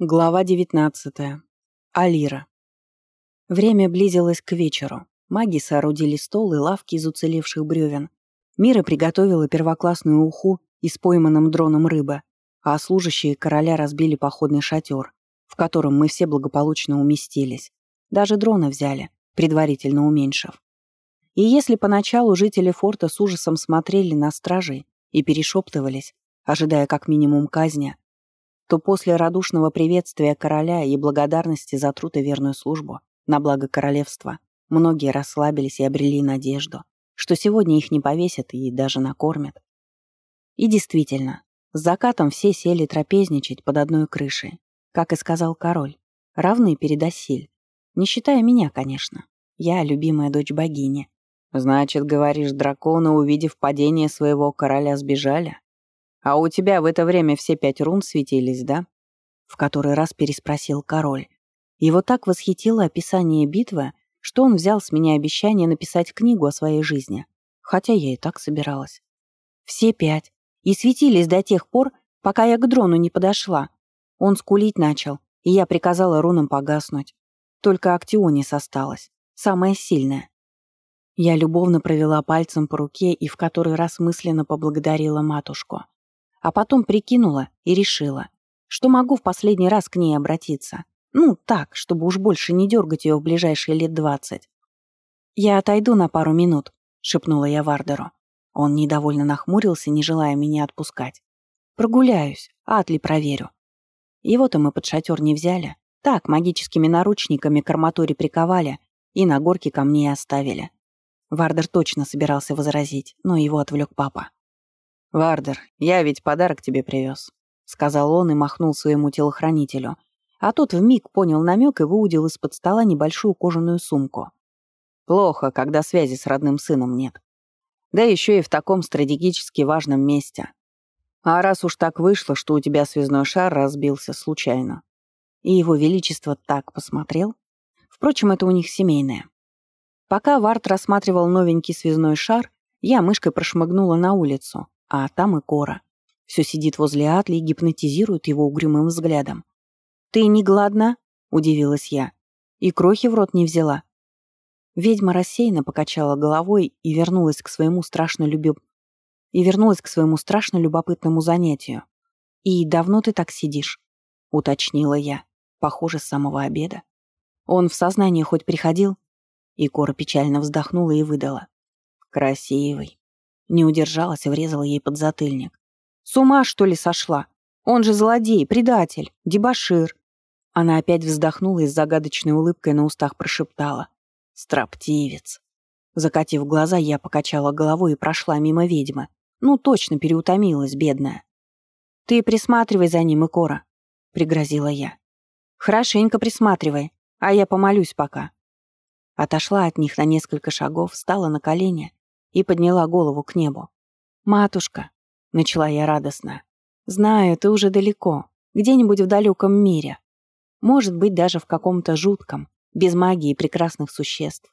Глава 19. Алира. Время близилось к вечеру. Маги соорудили стол и лавки из уцелевших бревен. Мира приготовила первоклассную уху из пойманным дроном рыбы, а служащие короля разбили походный шатер, в котором мы все благополучно уместились. Даже дрона взяли, предварительно уменьшив. И если поначалу жители форта с ужасом смотрели на стражей и перешептывались, ожидая как минимум казни, то после радушного приветствия короля и благодарности за труд и верную службу на благо королевства многие расслабились и обрели надежду, что сегодня их не повесят и даже накормят. И действительно, с закатом все сели трапезничать под одной крышей, как и сказал король, равные перед Осиль, не считая меня, конечно. Я любимая дочь богини. Значит, говоришь, драконы, увидев падение своего короля, сбежали? «А у тебя в это время все пять рун светились, да?» В который раз переспросил король. Его так восхитило описание битвы, что он взял с меня обещание написать книгу о своей жизни. Хотя я и так собиралась. Все пять. И светились до тех пор, пока я к дрону не подошла. Он скулить начал, и я приказала рунам погаснуть. Только Актионис осталась, самая сильная. Я любовно провела пальцем по руке и в который раз мысленно поблагодарила матушку. А потом прикинула и решила, что могу в последний раз к ней обратиться. Ну, так, чтобы уж больше не дергать ее в ближайшие лет двадцать. «Я отойду на пару минут», — шепнула я Вардеру. Он недовольно нахмурился, не желая меня отпускать. «Прогуляюсь, Атли проверю». Его-то мы под шатер не взяли. Так, магическими наручниками к арматуре приковали и на горке камней оставили. Вардер точно собирался возразить, но его отвлек папа. «Вардер, я ведь подарок тебе привез», — сказал он и махнул своему телохранителю. А тот вмиг понял намек и выудил из-под стола небольшую кожаную сумку. «Плохо, когда связи с родным сыном нет. Да еще и в таком стратегически важном месте. А раз уж так вышло, что у тебя связной шар разбился случайно». И его величество так посмотрел. Впрочем, это у них семейное. Пока Вард рассматривал новенький связной шар, я мышкой прошмыгнула на улицу, а там и Кора. Все сидит возле Атли и гипнотизирует его угрюмым взглядом. «Ты не голодна?» — удивилась я. «И крохи в рот не взяла». Ведьма рассеянно покачала головой и вернулась к своему страшно любив... и вернулась к своему страшно любопытному занятию. «И давно ты так сидишь?» — уточнила я. Похоже, с самого обеда. «Он в сознание хоть приходил?» И Кора печально вздохнула и выдала. «Красивый». Не удержалась и врезала ей под затыльник. «С ума, что ли, сошла? Он же злодей, предатель, дебошир!» Она опять вздохнула и с загадочной улыбкой на устах прошептала. «Строптивец!» Закатив глаза, я покачала головой и прошла мимо ведьмы. Ну, точно переутомилась, бедная. «Ты присматривай за ним, Икора», — пригрозила я. «Хорошенько присматривай, а я помолюсь пока». Отошла от них на несколько шагов, встала на колени и подняла голову к небу. «Матушка», — начала я радостно, — «знаю, ты уже далеко, где-нибудь в далеком мире. Может быть, даже в каком-то жутком, без магии прекрасных существ.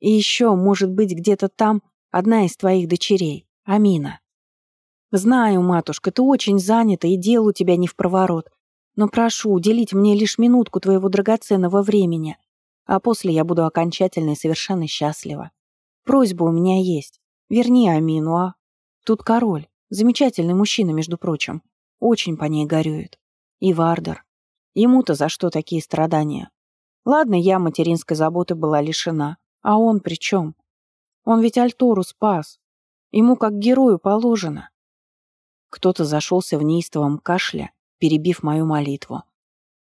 И еще, может быть, где-то там одна из твоих дочерей, Амина. Знаю, матушка, ты очень занята, и дел у тебя не в проворот, но прошу уделить мне лишь минутку твоего драгоценного времени, а после я буду окончательно и совершенно счастлива. Просьба у меня есть. Верни Амину, а? Тут король. Замечательный мужчина, между прочим. Очень по ней горюет. И Вардер. Ему-то за что такие страдания? Ладно, я материнской заботы была лишена. А он при чем? Он ведь Альтору спас. Ему как герою положено. Кто-то зашелся в неистовом кашле, перебив мою молитву.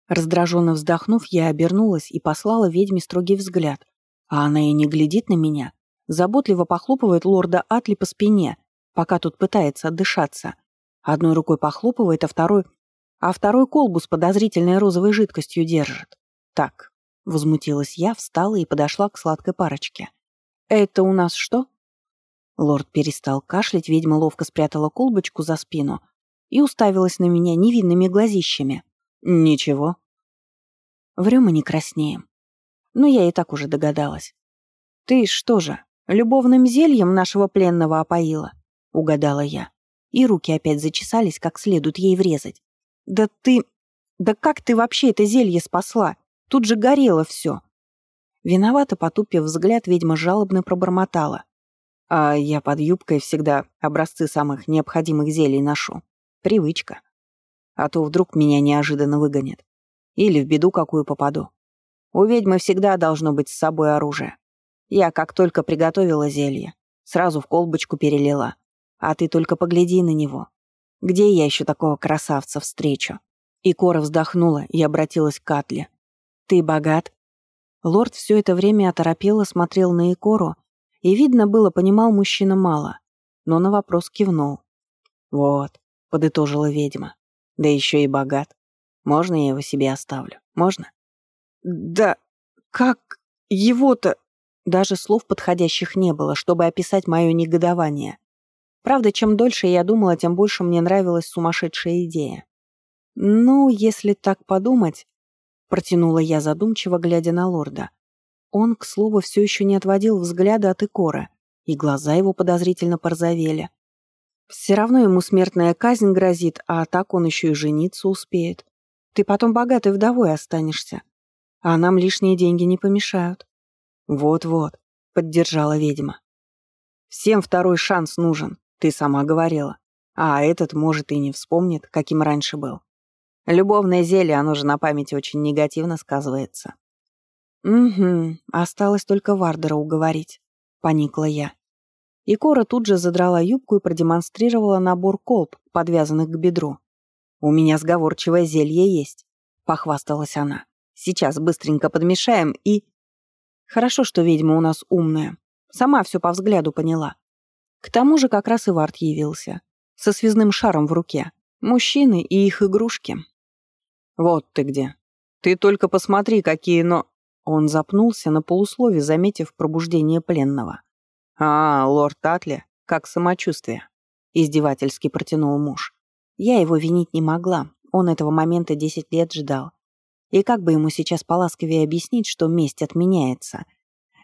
Раздраженно вздохнув, я обернулась и послала ведьме строгий взгляд. А она и не глядит на меня, заботливо похлопывает лорда Атли по спине, пока тот пытается отдышаться. Одной рукой похлопывает, а второй... А второй колбу с подозрительной розовой жидкостью держит. Так, возмутилась я, встала и подошла к сладкой парочке. «Это у нас что?» Лорд перестал кашлять, ведьма ловко спрятала колбочку за спину и уставилась на меня невинными глазищами. «Ничего». Врем и не краснеем. Но я и так уже догадалась. «Ты что же, «Любовным зельем нашего пленного опоила», — угадала я. И руки опять зачесались, как следует ей врезать. «Да ты...» Да как ты вообще это зелье спасла? Тут же горело все. Виновато потупив взгляд, ведьма жалобно пробормотала. А я под юбкой всегда образцы самых необходимых зелий ношу. Привычка. А то вдруг меня неожиданно выгонят. Или в беду какую попаду. У ведьмы всегда должно быть с собой оружие. Я как только приготовила зелье, сразу в колбочку перелила. А ты только погляди на него. Где я еще такого красавца встречу? И Кора вздохнула и обратилась к Атле. «Ты богат?» Лорд все это время оторопело смотрел на Икору, и, видно было, понимал мужчина мало, но на вопрос кивнул. «Вот», — подытожила ведьма, — «да еще и богат. Можно я его себе оставлю? Можно?» «Да как его-то...» Даже слов подходящих не было, чтобы описать мое негодование. Правда, чем дольше я думала, тем больше мне нравилась сумасшедшая идея. «Ну, если так подумать...» — протянула я задумчиво, глядя на лорда. Он, к слову, все еще не отводил взгляда от Икора, и глаза его подозрительно порозовели. Все равно ему смертная казнь грозит, а так он еще и жениться успеет. Ты потом богатой вдовой останешься. А нам лишние деньги не помешают. Вот-вот, поддержала ведьма. Всем второй шанс нужен, ты сама говорила. А этот, может, и не вспомнит, каким раньше был. Любовное зелье, оно же на памяти очень негативно сказывается. «Угу, осталось только Вардера уговорить», — поникла я. И Кора тут же задрала юбку и продемонстрировала набор колб, подвязанных к бедру. «У меня сговорчивое зелье есть», — похвасталась она. «Сейчас быстренько подмешаем и...» «Хорошо, что ведьма у нас умная. Сама все по взгляду поняла. К тому же как раз и Вард явился. Со связным шаром в руке. Мужчины и их игрушки». «Вот ты где. Ты только посмотри, какие но...» Он запнулся на полуслове, заметив пробуждение пленного. «А, лорд Татли, как самочувствие?» — издевательски протянул муж. Я его винить не могла, он этого момента десять лет ждал. И как бы ему сейчас поласковее объяснить, что месть отменяется?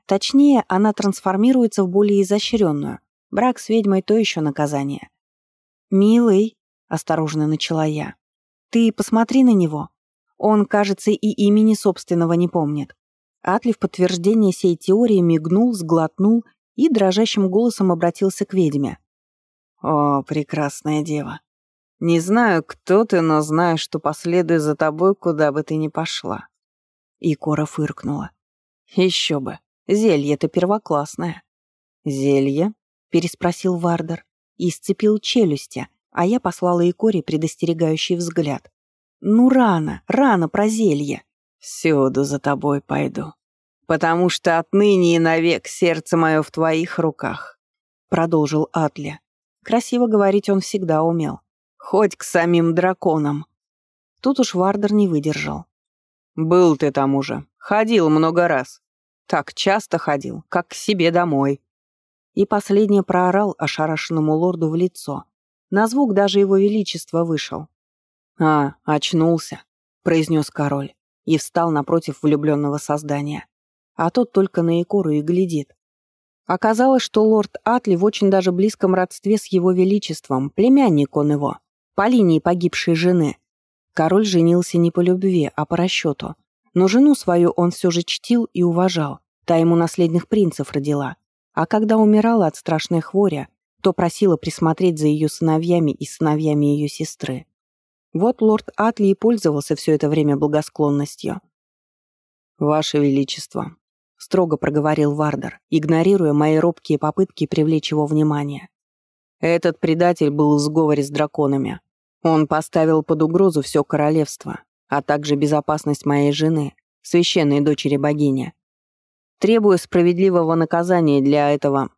Точнее, она трансформируется в более изощренную. Брак с ведьмой — то еще наказание. «Милый», — осторожно начала я, — «ты посмотри на него. Он, кажется, и имени собственного не помнит. Атли в подтверждение сей теории мигнул, сглотнул и дрожащим голосом обратился к ведьме. «О, прекрасная дева! Не знаю, кто ты, но знаю, что последую за тобой, куда бы ты ни пошла». И Кора фыркнула. «Еще бы, зелье-то первоклассное». «Зелье?» — переспросил Вардер и сцепил челюсти, а я послала Икоре предостерегающий взгляд. «Ну рано, рано про зелье!» Всюду за тобой пойду, потому что отныне и навек сердце мое в твоих руках», — продолжил Атли. Красиво говорить он всегда умел. «Хоть к самим драконам». Тут уж Вардер не выдержал. «Был ты там уже. Ходил много раз. Так часто ходил, как к себе домой». И последнее проорал ошарашенному лорду в лицо. На звук даже его величество вышел. «А, очнулся», — произнес король и встал напротив влюбленного создания. А тот только на Икору и глядит. Оказалось, что лорд Атли в очень даже близком родстве с его величеством, племянник он его, по линии погибшей жены. Король женился не по любви, а по расчету. Но жену свою он все же чтил и уважал, та ему наследных принцев родила. А когда умирала от страшной хворя, то просила присмотреть за ее сыновьями и сыновьями ее сестры. Вот лорд Атли и пользовался все это время благосклонностью. «Ваше Величество», — строго проговорил Вардер, игнорируя мои робкие попытки привлечь его внимание. «Этот предатель был в сговоре с драконами. Он поставил под угрозу все королевство, а также безопасность моей жены, священной дочери богини. Требую справедливого наказания для этого...»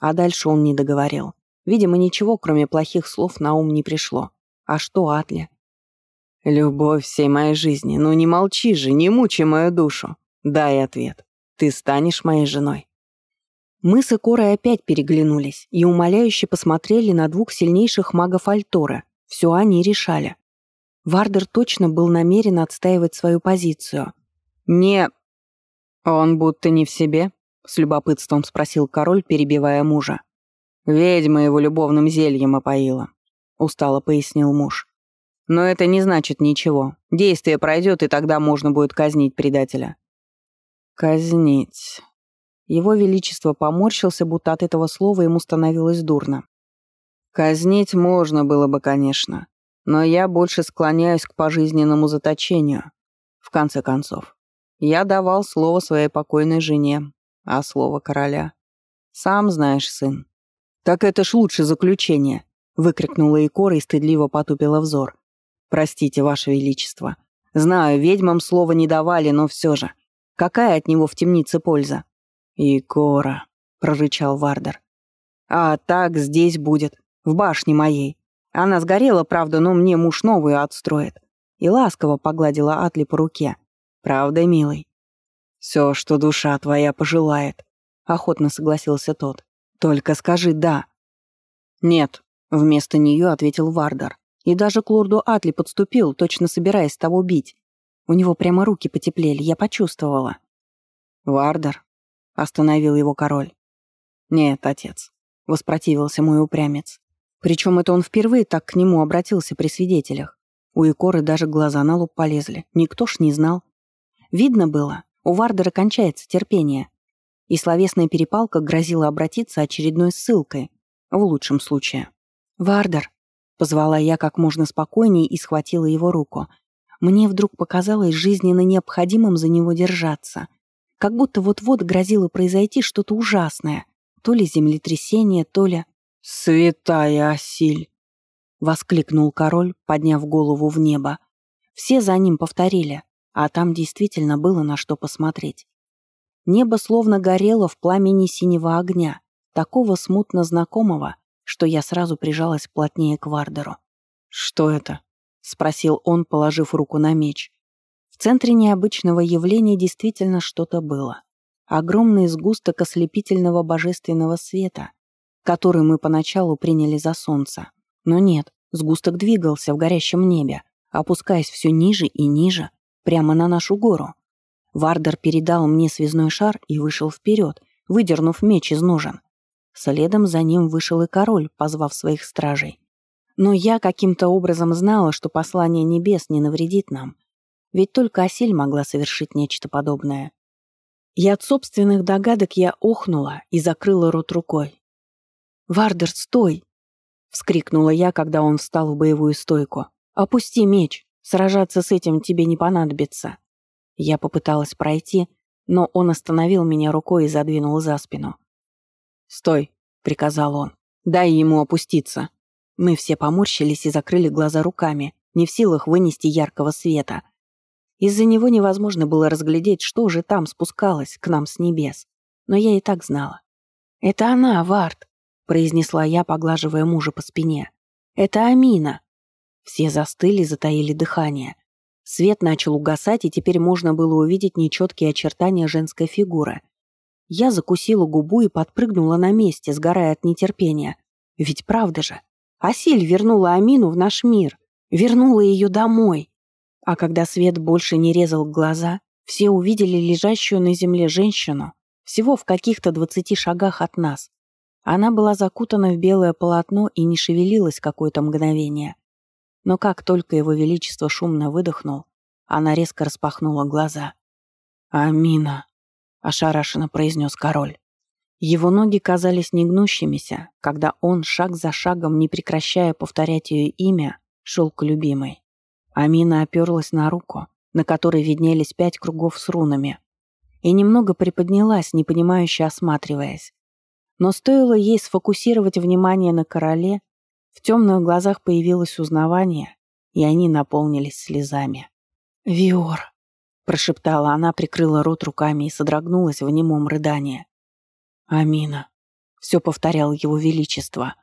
А дальше он не договорил. Видимо, ничего, кроме плохих слов, на ум не пришло. А что Атли? «Любовь всей моей жизни, ну не молчи же, не мучай мою душу. Дай ответ. Ты станешь моей женой». Мы с Икорой опять переглянулись и умоляюще посмотрели на двух сильнейших магов Альтора. Все они решали. Вардер точно был намерен отстаивать свою позицию. «Не...» «Он будто не в себе?» — с любопытством спросил король, перебивая мужа. «Ведьма его любовным зельем опоила», — устало пояснил муж. Но это не значит ничего. Действие пройдет, и тогда можно будет казнить предателя». «Казнить». Его Величество поморщился, будто от этого слова ему становилось дурно. «Казнить можно было бы, конечно, но я больше склоняюсь к пожизненному заточению. В конце концов, я давал слово своей покойной жене, а слово короля. Сам знаешь, сын». «Так это ж лучше заключение», — выкрикнула Икора и стыдливо потупила взор. «Простите, Ваше Величество. Знаю, ведьмам слова не давали, но все же. Какая от него в темнице польза?» «Икора», — прорычал Вардер. «А так здесь будет, в башне моей. Она сгорела, правда, но мне муж новую отстроит». И ласково погладила Атли по руке. «Правда, милый?» «Все, что душа твоя пожелает», — охотно согласился тот. «Только скажи «да». «Нет», — вместо нее ответил Вардер. И даже к лорду Атли подступил, точно собираясь того бить. У него прямо руки потеплели, я почувствовала. «Вардер», — остановил его король. «Нет, отец», — воспротивился мой упрямец. Причем это он впервые так к нему обратился при свидетелях. У Икоры даже глаза на лоб полезли. Никто ж не знал. Видно было, у Вардера кончается терпение. И словесная перепалка грозила обратиться очередной ссылкой, в лучшем случае. «Вардер», Позвала я как можно спокойнее и схватила его руку. Мне вдруг показалось жизненно необходимым за него держаться. Как будто вот-вот грозило произойти что-то ужасное. То ли землетрясение, то ли... «Святая Осиль!» — воскликнул король, подняв голову в небо. Все за ним повторили, а там действительно было на что посмотреть. Небо словно горело в пламени синего огня, такого смутно знакомого, что я сразу прижалась плотнее к Вардеру. «Что это?» — спросил он, положив руку на меч. В центре необычного явления действительно что-то было. Огромный сгусток ослепительного божественного света, который мы поначалу приняли за солнце. Но нет, сгусток двигался в горящем небе, опускаясь все ниже и ниже, прямо на нашу гору. Вардер передал мне связной шар и вышел вперед, выдернув меч из ножен. Следом за ним вышел и король, позвав своих стражей. Но я каким-то образом знала, что послание небес не навредит нам. Ведь только Осель могла совершить нечто подобное. И от собственных догадок я охнула и закрыла рот рукой. «Вардер, стой!» — вскрикнула я, когда он встал в боевую стойку. «Опусти меч, сражаться с этим тебе не понадобится». Я попыталась пройти, но он остановил меня рукой и задвинул за спину. «Стой!» — приказал он. «Дай ему опуститься!» Мы все поморщились и закрыли глаза руками, не в силах вынести яркого света. Из-за него невозможно было разглядеть, что же там спускалось к нам с небес. Но я и так знала. «Это она, Вард!» — произнесла я, поглаживая мужа по спине. «Это Амина!» Все застыли, затаили дыхание. Свет начал угасать, и теперь можно было увидеть нечеткие очертания женской фигуры — я закусила губу и подпрыгнула на месте, сгорая от нетерпения. Ведь правда же, Асиль вернула Амину в наш мир, вернула ее домой. А когда свет больше не резал глаза, все увидели лежащую на земле женщину, всего в каких-то двадцати шагах от нас. Она была закутана в белое полотно и не шевелилась какое-то мгновение. Но как только его величество шумно выдохнул, она резко распахнула глаза. «Амина!» ошарашенно произнес король. Его ноги казались негнущимися, когда он, шаг за шагом, не прекращая повторять ее имя, шел к любимой. Амина оперлась на руку, на которой виднелись пять кругов с рунами, и немного приподнялась, непонимающе осматриваясь. Но стоило ей сфокусировать внимание на короле, в темных глазах появилось узнавание, и они наполнились слезами. «Виор», прошептала она, прикрыла рот руками и содрогнулась в немом рыдании. «Амина», — все повторял его величество.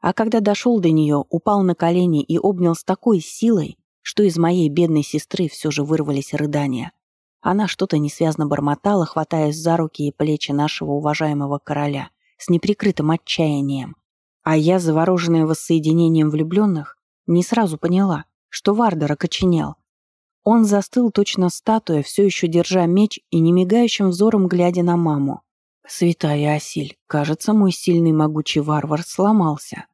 А когда дошел до нее, упал на колени и обнял с такой силой, что из моей бедной сестры все же вырвались рыдания. Она что-то несвязно бормотала, хватаясь за руки и плечи нашего уважаемого короля, с неприкрытым отчаянием. А я, завороженная воссоединением влюбленных, не сразу поняла, что Вардер окоченел, он застыл точно статуя, все еще держа меч и немигающим взором глядя на маму. «Святая Асиль, кажется, мой сильный могучий варвар сломался».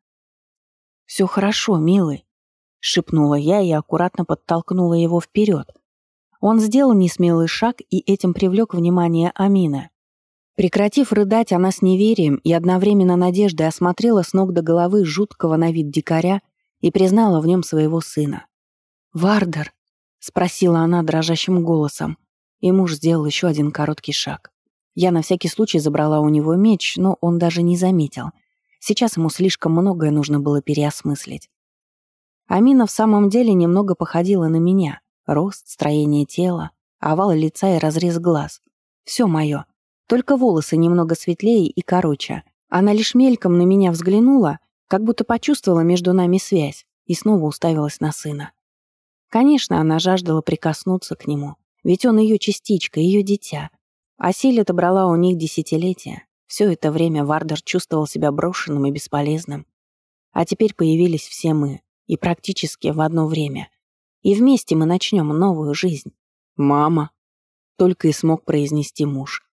«Все хорошо, милый», — шепнула я и аккуратно подтолкнула его вперед. Он сделал несмелый шаг и этим привлек внимание Амины. Прекратив рыдать, она с неверием и одновременно надеждой осмотрела с ног до головы жуткого на вид дикаря и признала в нем своего сына. «Вардер?» — спросила она дрожащим голосом, и муж сделал еще один короткий шаг. Я на всякий случай забрала у него меч, но он даже не заметил. Сейчас ему слишком многое нужно было переосмыслить. Амина в самом деле немного походила на меня. Рост, строение тела, овал лица и разрез глаз. Все мое. Только волосы немного светлее и короче. Она лишь мельком на меня взглянула, как будто почувствовала между нами связь, и снова уставилась на сына. Конечно, она жаждала прикоснуться к нему, ведь он ее частичка, ее дитя. А Силь-то брала у них десятилетия. Все это время Вардер чувствовал себя брошенным и бесполезным. А теперь появились все мы, и практически в одно время. И вместе мы начнем новую жизнь. «Мама!» — только и смог произнести муж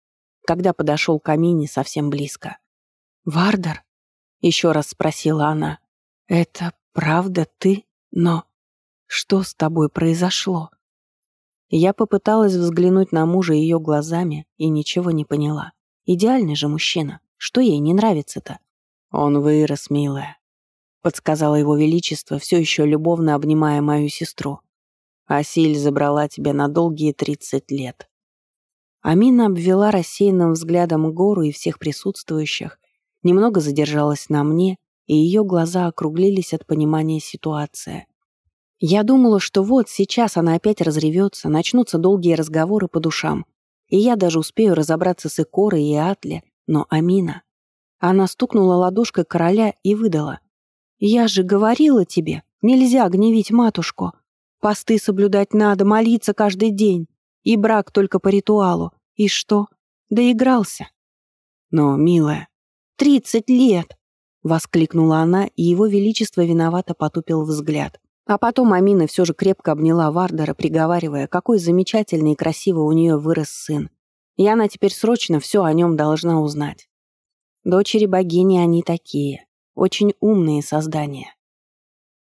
когда подошел к Амине совсем близко. «Вардер?» — еще раз спросила она. «Это правда ты? Но что с тобой произошло?» Я попыталась взглянуть на мужа ее глазами и ничего не поняла. Идеальный же мужчина. Что ей не нравится-то? Он вырос, милая. Подсказала его величество, все еще любовно обнимая мою сестру. Асиль забрала тебя на долгие тридцать лет. Амина обвела рассеянным взглядом гору и всех присутствующих, немного задержалась на мне, и ее глаза округлились от понимания ситуации. Я думала, что вот сейчас она опять разревется, начнутся долгие разговоры по душам, и я даже успею разобраться с Икорой и Атле, но Амина... Она стукнула ладошкой короля и выдала. «Я же говорила тебе, нельзя гневить матушку. Посты соблюдать надо, молиться каждый день. И брак только по ритуалу. И что? Доигрался. Но, милая, тридцать лет! Воскликнула она, и его величество виновато потупил взгляд. А потом Амина все же крепко обняла Вардера, приговаривая, какой замечательный и красивый у нее вырос сын. И она теперь срочно все о нем должна узнать. Дочери богини они такие, очень умные создания.